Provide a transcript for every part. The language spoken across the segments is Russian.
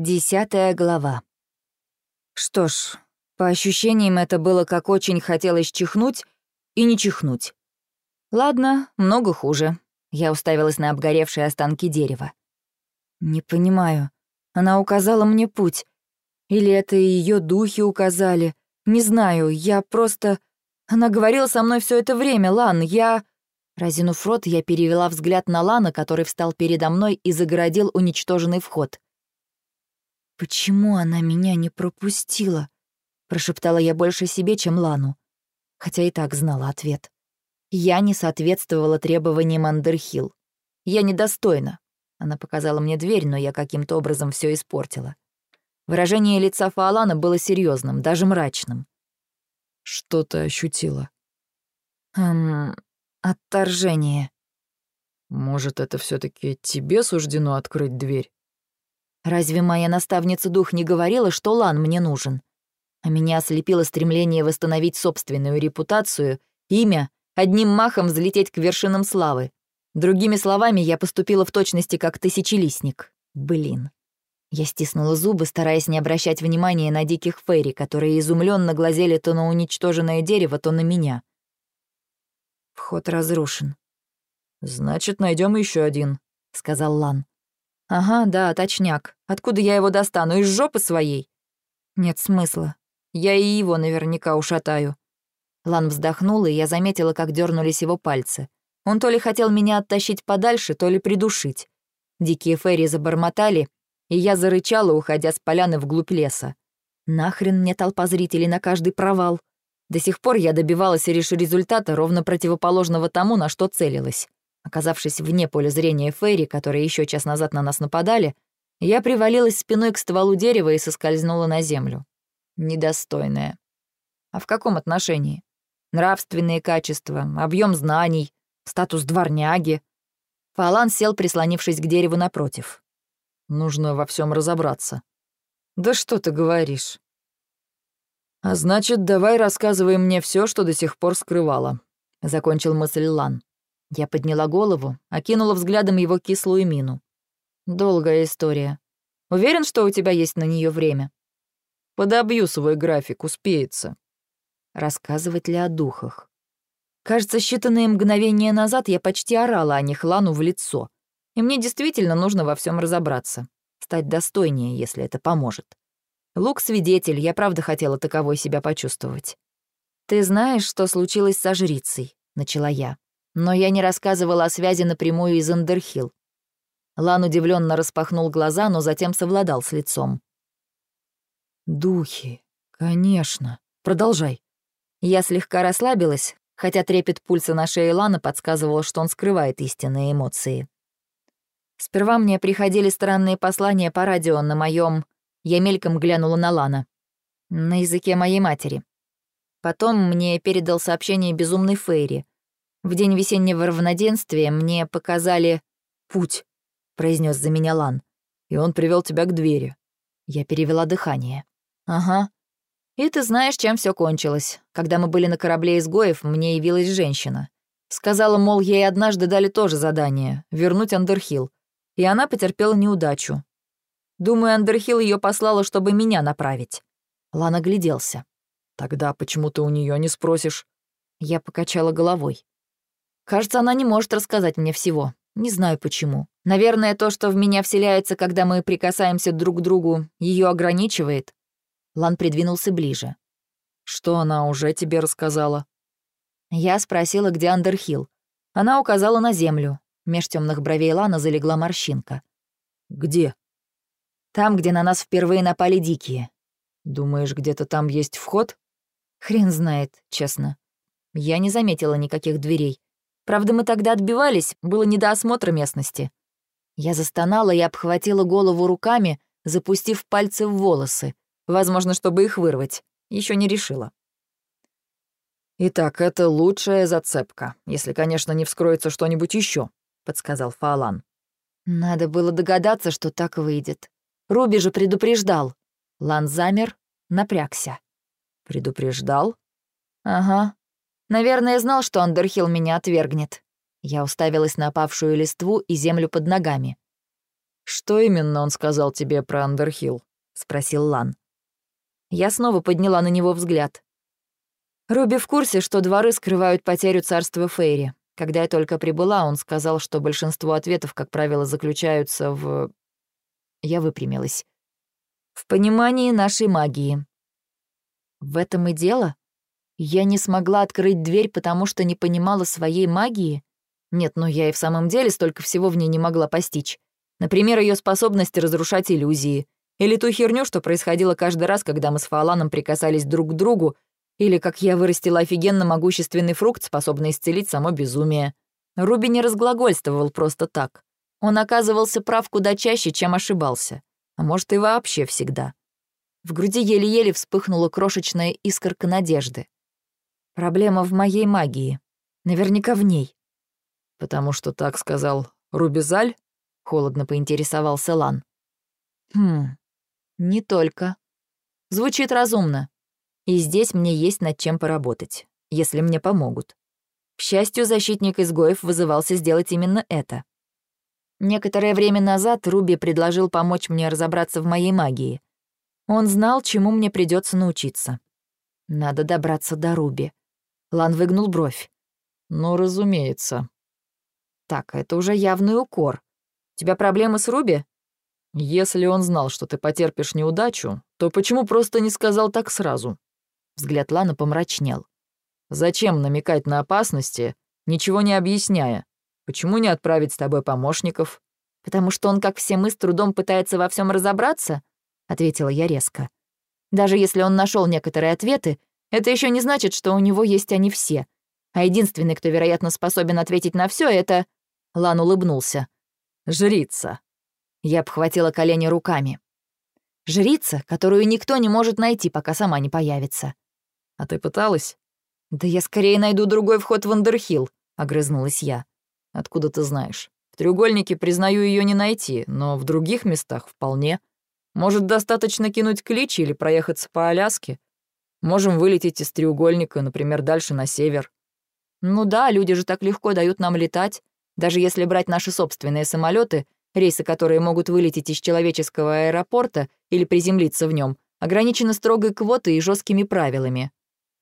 Десятая глава. Что ж, по ощущениям это было как очень хотелось чихнуть и не чихнуть. Ладно, много хуже. Я уставилась на обгоревшие останки дерева. Не понимаю. Она указала мне путь. Или это ее духи указали. Не знаю, я просто... Она говорила со мной все это время, Лан, я... Разинув рот, я перевела взгляд на Лана, который встал передо мной и загородил уничтоженный вход. «Почему она меня не пропустила?» — прошептала я больше себе, чем Лану. Хотя и так знала ответ. Я не соответствовала требованиям Андерхилл. Я недостойна. Она показала мне дверь, но я каким-то образом все испортила. Выражение лица Фаолана было серьезным, даже мрачным. «Что ты ощутила?» «Эм... отторжение». «Может, это все таки тебе суждено открыть дверь?» Разве моя наставница дух не говорила, что Лан мне нужен? А меня ослепило стремление восстановить собственную репутацию, имя, одним махом взлететь к вершинам славы. Другими словами, я поступила в точности как тысячелистник. Блин. Я стиснула зубы, стараясь не обращать внимания на диких фейри, которые изумленно глазели то на уничтоженное дерево, то на меня. Вход разрушен. «Значит, найдем еще один», — сказал Лан. «Ага, да, точняк. Откуда я его достану? Из жопы своей?» «Нет смысла. Я и его наверняка ушатаю». Лан вздохнул, и я заметила, как дернулись его пальцы. Он то ли хотел меня оттащить подальше, то ли придушить. Дикие фейри забормотали, и я зарычала, уходя с поляны вглубь леса. Нахрен мне толпа зрителей на каждый провал. До сих пор я добивалась лишь результата, ровно противоположного тому, на что целилась. Оказавшись вне поля зрения Фейри, которые еще час назад на нас нападали, я привалилась спиной к стволу дерева и соскользнула на землю. Недостойная. А в каком отношении? Нравственные качества, объем знаний, статус дворняги. Фалан сел, прислонившись к дереву напротив. Нужно во всем разобраться. Да что ты говоришь? А значит, давай рассказывай мне все, что до сих пор скрывала. Закончил мысль Лан. Я подняла голову, окинула взглядом его кислую мину. Долгая история. Уверен, что у тебя есть на нее время? Подобью свой график, успеется. Рассказывать ли о духах? Кажется, считанные мгновения назад я почти орала о них Лану в лицо. И мне действительно нужно во всем разобраться. Стать достойнее, если это поможет. Лук — свидетель, я правда хотела таковой себя почувствовать. «Ты знаешь, что случилось со жрицей?» — начала я. Но я не рассказывала о связи напрямую из Андерхилл. Лан удивленно распахнул глаза, но затем совладал с лицом. «Духи, конечно. Продолжай». Я слегка расслабилась, хотя трепет пульса на шее Лана подсказывал, что он скрывает истинные эмоции. Сперва мне приходили странные послания по радио на моем. Я мельком глянула на Лана. На языке моей матери. Потом мне передал сообщение безумный Фейри. В день весеннего равноденствия мне показали путь, произнес за меня Лан. И он привел тебя к двери. Я перевела дыхание. Ага. И ты знаешь, чем все кончилось. Когда мы были на корабле изгоев, мне явилась женщина. Сказала, мол, ей однажды дали тоже задание — вернуть Андерхилл. И она потерпела неудачу. Думаю, Андерхилл ее послала, чтобы меня направить. Лан огляделся. «Тогда почему ты у нее не спросишь?» Я покачала головой. Кажется, она не может рассказать мне всего. Не знаю почему. Наверное, то, что в меня вселяется, когда мы прикасаемся друг к другу, ее ограничивает. Лан придвинулся ближе. Что она уже тебе рассказала? Я спросила, где Андерхилл. Она указала на землю. Меж темных бровей Лана залегла морщинка. Где? Там, где на нас впервые напали дикие. Думаешь, где-то там есть вход? Хрен знает, честно. Я не заметила никаких дверей. Правда, мы тогда отбивались, было не до осмотра местности. Я застонала и обхватила голову руками, запустив пальцы в волосы, возможно, чтобы их вырвать. Еще не решила. «Итак, это лучшая зацепка, если, конечно, не вскроется что-нибудь еще, подсказал Фаолан. Надо было догадаться, что так выйдет. Руби же предупреждал. Лан замер, напрягся. «Предупреждал?» «Ага. Наверное, знал, что Андерхилл меня отвергнет. Я уставилась на опавшую листву и землю под ногами. «Что именно он сказал тебе про Андерхилл?» — спросил Лан. Я снова подняла на него взгляд. Руби в курсе, что дворы скрывают потерю царства Фейри. Когда я только прибыла, он сказал, что большинство ответов, как правило, заключаются в... Я выпрямилась. В понимании нашей магии. В этом и дело? Я не смогла открыть дверь, потому что не понимала своей магии? Нет, ну я и в самом деле столько всего в ней не могла постичь. Например, ее способность разрушать иллюзии. Или ту херню, что происходило каждый раз, когда мы с Фаоланом прикасались друг к другу, или как я вырастила офигенно могущественный фрукт, способный исцелить само безумие. Руби не разглагольствовал просто так. Он оказывался прав куда чаще, чем ошибался. А может, и вообще всегда. В груди еле-еле вспыхнула крошечная искорка надежды. Проблема в моей магии. Наверняка в ней. «Потому что так сказал Рубизаль?» — холодно поинтересовался Лан. «Хм, не только. Звучит разумно. И здесь мне есть над чем поработать, если мне помогут. К счастью, защитник изгоев вызывался сделать именно это. Некоторое время назад Руби предложил помочь мне разобраться в моей магии. Он знал, чему мне придется научиться. Надо добраться до Руби. Лан выгнул бровь. «Ну, разумеется». «Так, это уже явный укор. У тебя проблемы с Руби?» «Если он знал, что ты потерпишь неудачу, то почему просто не сказал так сразу?» Взгляд Лана помрачнел. «Зачем намекать на опасности, ничего не объясняя? Почему не отправить с тобой помощников?» «Потому что он, как все мы, с трудом пытается во всем разобраться?» — ответила я резко. «Даже если он нашел некоторые ответы, это еще не значит, что у него есть они все. А единственный, кто, вероятно, способен ответить на все, это...» Лан улыбнулся. «Жрица». Я обхватила колени руками. «Жрица, которую никто не может найти, пока сама не появится». «А ты пыталась?» «Да я скорее найду другой вход в Андерхилл», — огрызнулась я. «Откуда ты знаешь? В треугольнике, признаю, ее не найти, но в других местах вполне. Может, достаточно кинуть клич или проехаться по Аляске? Можем вылететь из треугольника, например, дальше на север». «Ну да, люди же так легко дают нам летать. Даже если брать наши собственные самолеты, рейсы, которые могут вылететь из человеческого аэропорта или приземлиться в нем, ограничены строгой квотой и жесткими правилами.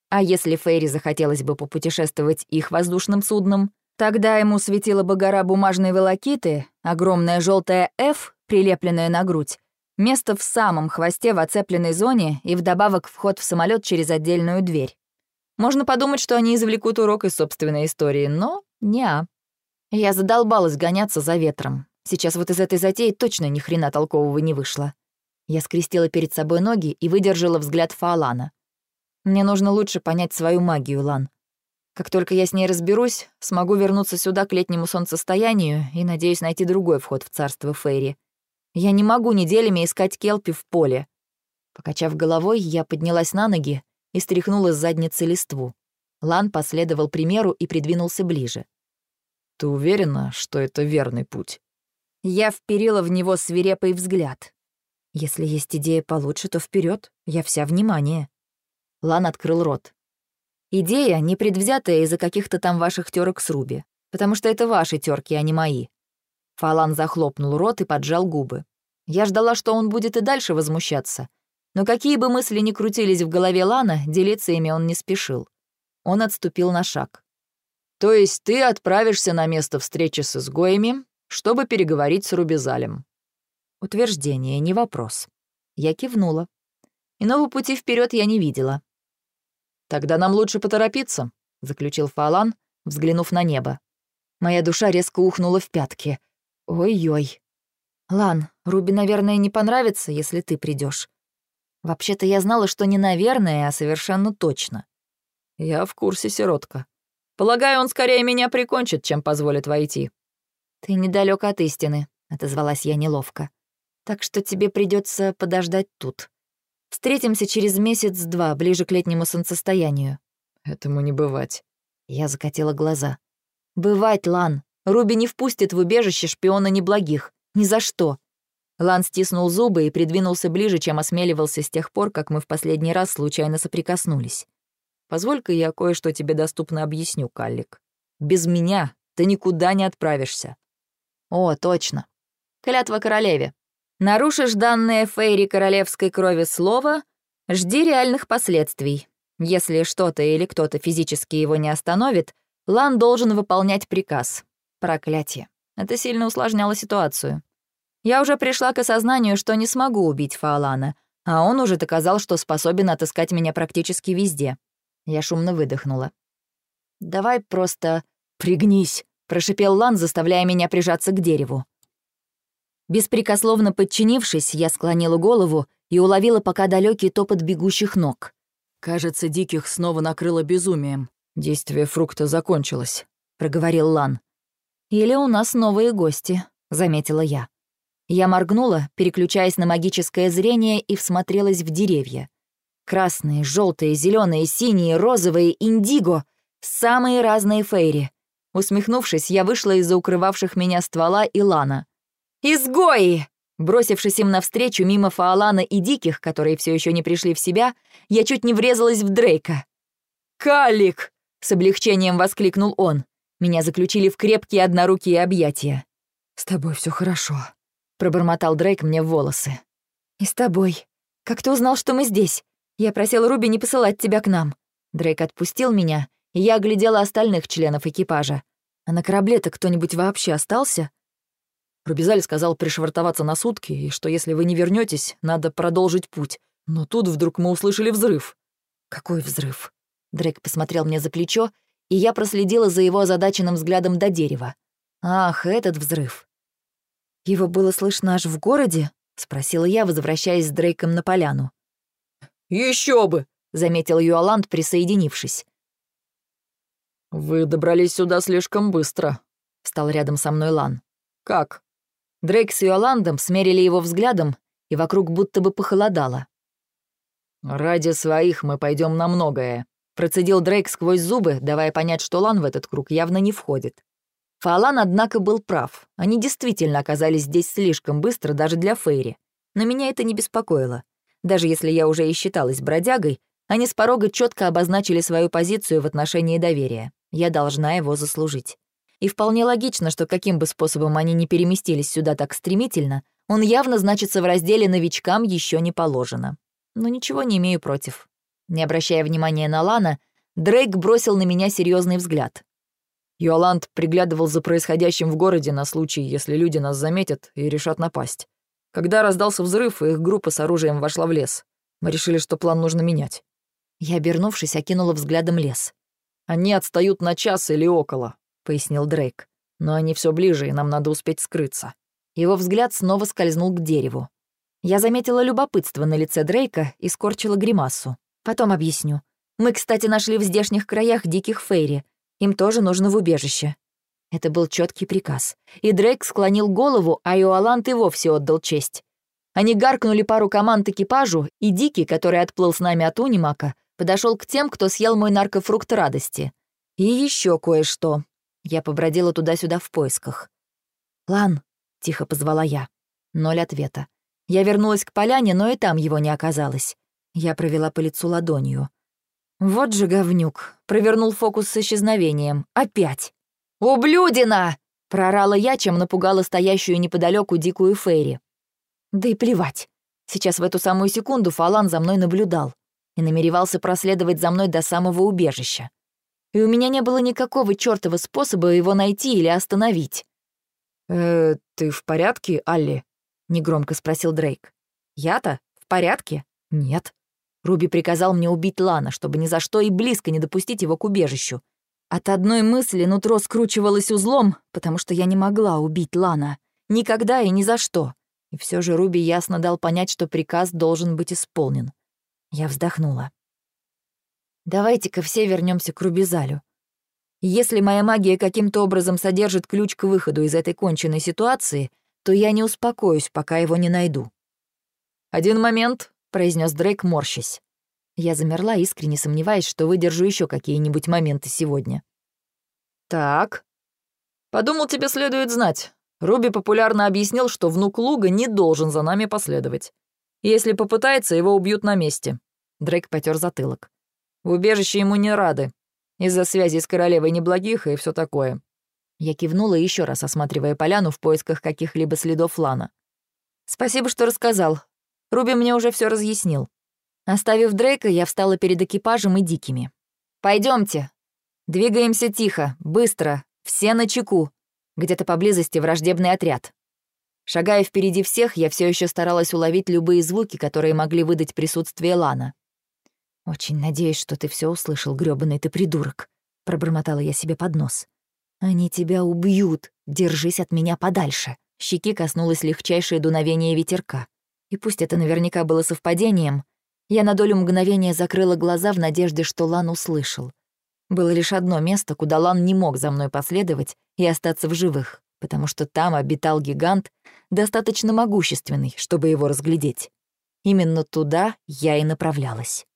А если Фейри захотелось бы попутешествовать их воздушным судном, тогда ему светила бы гора бумажной волокиты, огромная желтая «Ф», прилепленная на грудь, место в самом хвосте в оцепленной зоне и вдобавок вход в самолет через отдельную дверь. Можно подумать, что они извлекут урок из собственной истории, но неа. Я задолбалась гоняться за ветром. Сейчас вот из этой затеи точно ни хрена толкового не вышло. Я скрестила перед собой ноги и выдержала взгляд Фаолана. Мне нужно лучше понять свою магию, Лан. Как только я с ней разберусь, смогу вернуться сюда к летнему солнцестоянию и надеюсь найти другой вход в царство Фейри. Я не могу неделями искать Келпи в поле. Покачав головой, я поднялась на ноги и стряхнула с задницы листву. Лан последовал примеру и придвинулся ближе. «Ты уверена, что это верный путь?» Я вперила в него свирепый взгляд. «Если есть идея получше, то вперед. Я вся внимание». Лан открыл рот. «Идея непредвзятая из-за каких-то там ваших терок с Руби, потому что это ваши терки, а не мои». Фалан захлопнул рот и поджал губы. Я ждала, что он будет и дальше возмущаться. Но какие бы мысли ни крутились в голове Лана, делиться ими он не спешил. Он отступил на шаг. «То есть ты отправишься на место встречи с изгоями, чтобы переговорить с Рубизалем?» Утверждение, не вопрос. Я кивнула. Иного пути вперед я не видела. «Тогда нам лучше поторопиться», — заключил Фалан, взглянув на небо. Моя душа резко ухнула в пятки. Ой-ой. Лан, Руби, наверное, не понравится, если ты придешь. Вообще-то я знала, что не наверное, а совершенно точно. Я в курсе, сиротка. Полагаю, он скорее меня прикончит, чем позволит войти. Ты недалек от истины, отозвалась я неловко. Так что тебе придется подождать тут. Встретимся через месяц-два, ближе к летнему солнцестоянию». «Этому не бывать». Я закатила глаза. «Бывать, Лан. Руби не впустит в убежище шпиона неблагих. Ни за что». Лан стиснул зубы и придвинулся ближе, чем осмеливался с тех пор, как мы в последний раз случайно соприкоснулись. «Позволь-ка я кое-что тебе доступно объясню, Каллик. Без меня ты никуда не отправишься». «О, точно. Клятва королеве. Нарушишь данное Фейри королевской крови слово, жди реальных последствий. Если что-то или кто-то физически его не остановит, Лан должен выполнять приказ. Проклятие. Это сильно усложняло ситуацию. Я уже пришла к осознанию, что не смогу убить Фаолана, а он уже доказал, что способен отыскать меня практически везде. Я шумно выдохнула. «Давай просто пригнись», — прошипел Лан, заставляя меня прижаться к дереву. Беспрекословно подчинившись, я склонила голову и уловила пока далекий топот бегущих ног. «Кажется, диких снова накрыло безумием. Действие фрукта закончилось», — проговорил Лан. «Или у нас новые гости», — заметила я. Я моргнула, переключаясь на магическое зрение и всмотрелась в деревья. Красные, желтые, зеленые, синие, розовые, индиго — самые разные фейри. Усмехнувшись, я вышла из-за укрывавших меня ствола и лана. «Изгои!» Бросившись им навстречу мимо Фаолана и Диких, которые все еще не пришли в себя, я чуть не врезалась в Дрейка. «Калик!» — с облегчением воскликнул он. Меня заключили в крепкие однорукие объятия. «С тобой все хорошо», — пробормотал Дрейк мне в волосы. «И с тобой. Как ты узнал, что мы здесь? Я просил Руби не посылать тебя к нам». Дрейк отпустил меня, и я оглядела остальных членов экипажа. «А на корабле-то кто-нибудь вообще остался?» Рубизаль сказал пришвартоваться на сутки, и что если вы не вернетесь, надо продолжить путь. Но тут вдруг мы услышали взрыв. «Какой взрыв?» Дрейк посмотрел мне за плечо, и я проследила за его озадаченным взглядом до дерева. «Ах, этот взрыв!» «Его было слышно аж в городе?» — спросила я, возвращаясь с Дрейком на поляну. Еще бы!» — заметил Юаланд, присоединившись. «Вы добрались сюда слишком быстро», — стал рядом со мной Лан. «Как?» Дрейк с Йоландом смерили его взглядом, и вокруг будто бы похолодало. «Ради своих мы пойдем на многое», — процедил Дрейк сквозь зубы, давая понять, что Лан в этот круг явно не входит. Фалан, однако, был прав. Они действительно оказались здесь слишком быстро даже для Фейри. Но меня это не беспокоило. Даже если я уже и считалась бродягой, они с порога четко обозначили свою позицию в отношении доверия. Я должна его заслужить. И вполне логично, что каким бы способом они не переместились сюда так стремительно, он явно значится в разделе «новичкам еще не положено». Но ничего не имею против. Не обращая внимания на Лана, Дрейк бросил на меня серьезный взгляд. Йоланд приглядывал за происходящим в городе на случай, если люди нас заметят и решат напасть. Когда раздался взрыв, их группа с оружием вошла в лес. Мы решили, что план нужно менять. Я, обернувшись, окинула взглядом лес. Они отстают на час или около пояснил Дрейк. «Но они все ближе, и нам надо успеть скрыться». Его взгляд снова скользнул к дереву. Я заметила любопытство на лице Дрейка и скорчила гримасу. Потом объясню. Мы, кстати, нашли в здешних краях диких фейри. Им тоже нужно в убежище. Это был четкий приказ. И Дрейк склонил голову, а Иолант и вовсе отдал честь. Они гаркнули пару команд экипажу, и Дикий, который отплыл с нами от Унимака, подошел к тем, кто съел мой наркофрукт радости. И еще кое-что. Я побродила туда-сюда в поисках. «Лан», — тихо позвала я. Ноль ответа. Я вернулась к поляне, но и там его не оказалось. Я провела по лицу ладонью. Вот же говнюк. Провернул фокус с исчезновением. Опять. «Ублюдина!» — прорала я, чем напугала стоящую неподалеку дикую Фейри. Да и плевать. Сейчас в эту самую секунду Фалан за мной наблюдал и намеревался проследовать за мной до самого убежища и у меня не было никакого чёртова способа его найти или остановить. «Э, ты в порядке, Алли?» — негромко спросил Дрейк. «Я-то? В порядке? Нет». Руби приказал мне убить Лана, чтобы ни за что и близко не допустить его к убежищу. От одной мысли нутро скручивалось узлом, потому что я не могла убить Лана. Никогда и ни за что. И все же Руби ясно дал понять, что приказ должен быть исполнен. Я вздохнула. Давайте-ка все вернемся к Рубизалю. Если моя магия каким-то образом содержит ключ к выходу из этой конченной ситуации, то я не успокоюсь, пока его не найду. «Один момент», — произнес Дрейк, морщась. Я замерла, искренне сомневаясь, что выдержу еще какие-нибудь моменты сегодня. «Так. Подумал, тебе следует знать. Руби популярно объяснил, что внук Луга не должен за нами последовать. Если попытается, его убьют на месте». Дрейк потер затылок. В убежище ему не рады. Из-за связи с королевой неблагих и все такое. Я кивнула еще раз, осматривая поляну в поисках каких-либо следов Лана. «Спасибо, что рассказал. Руби мне уже все разъяснил». Оставив Дрейка, я встала перед экипажем и дикими. Пойдемте. Двигаемся тихо, быстро, все на чеку. Где-то поблизости враждебный отряд. Шагая впереди всех, я все еще старалась уловить любые звуки, которые могли выдать присутствие Лана. «Очень надеюсь, что ты все услышал, грёбаный ты придурок», — пробормотала я себе под нос. «Они тебя убьют. Держись от меня подальше». Щеки коснулось легчайшее дуновение ветерка. И пусть это наверняка было совпадением, я на долю мгновения закрыла глаза в надежде, что Лан услышал. Было лишь одно место, куда Лан не мог за мной последовать и остаться в живых, потому что там обитал гигант, достаточно могущественный, чтобы его разглядеть. Именно туда я и направлялась.